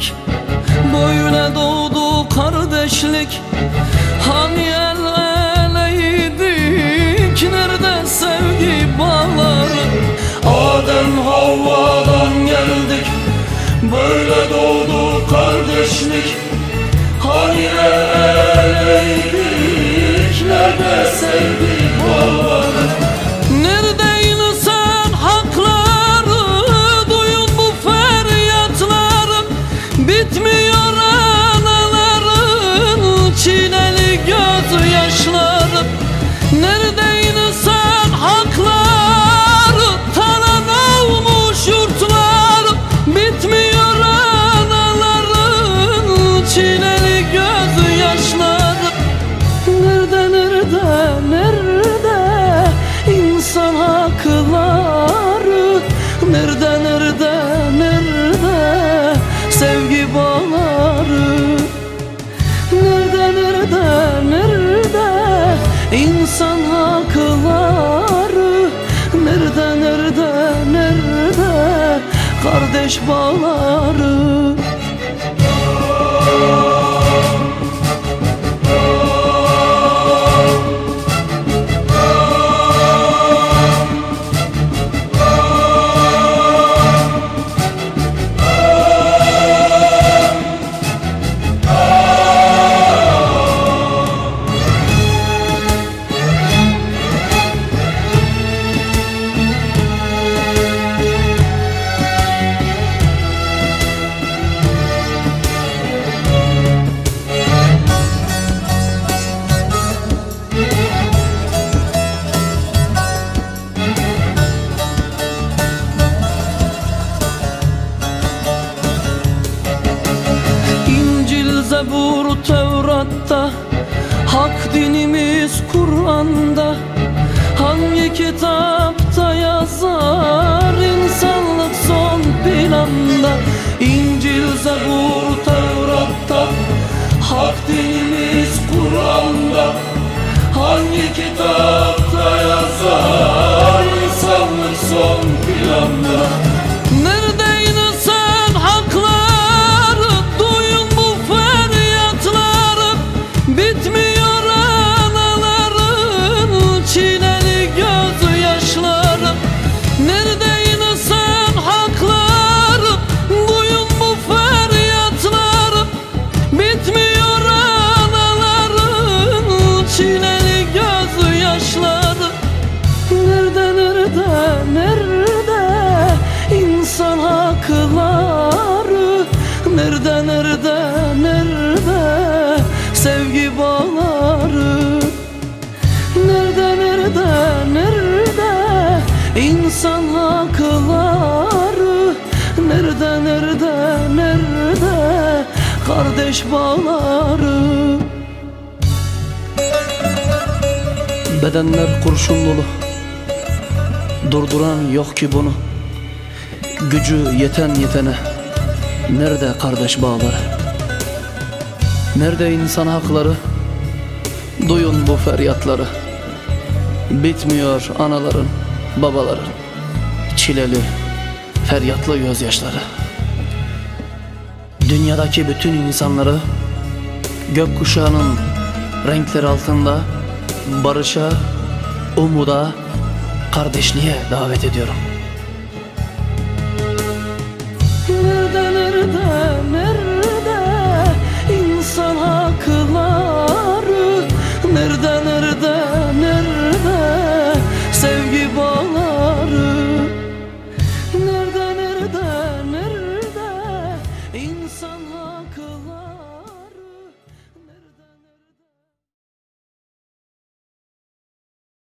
geldik Böyle doğdu kardeşlik. Hani el eleydik Nerede sevgi bağları? Adem Havva'dan geldik Böyle doğdu kardeşlik. Hani el eleydik kardeş bağları Zebur, Tevrat'ta Hak dinimiz Kur'an'da. Hangi kitapta yazar insanlık son planda? İncil, Zebur, Tevrat'ta Hak dinimiz Kur'an'da. Hangi kitapta hakları Nerede nerede nerede? Sevgi bağları Nerede nerede nerede? İnsan hakları Nerede nerede nerede? Kardeş bağları Bedenler kurşun dolu. Durduran yok ki bunu Gücü yeten yetene Nerede kardeş bağları? Nerede insan hakları? Duyun bu feryatları. Bitmiyor anaların Babaların Çileli Feryatlı gözyaşları. Dünyadaki bütün insanları Gökkuşağının renkleri altında Barışa, umuda, kardeşliğe davet ediyorum.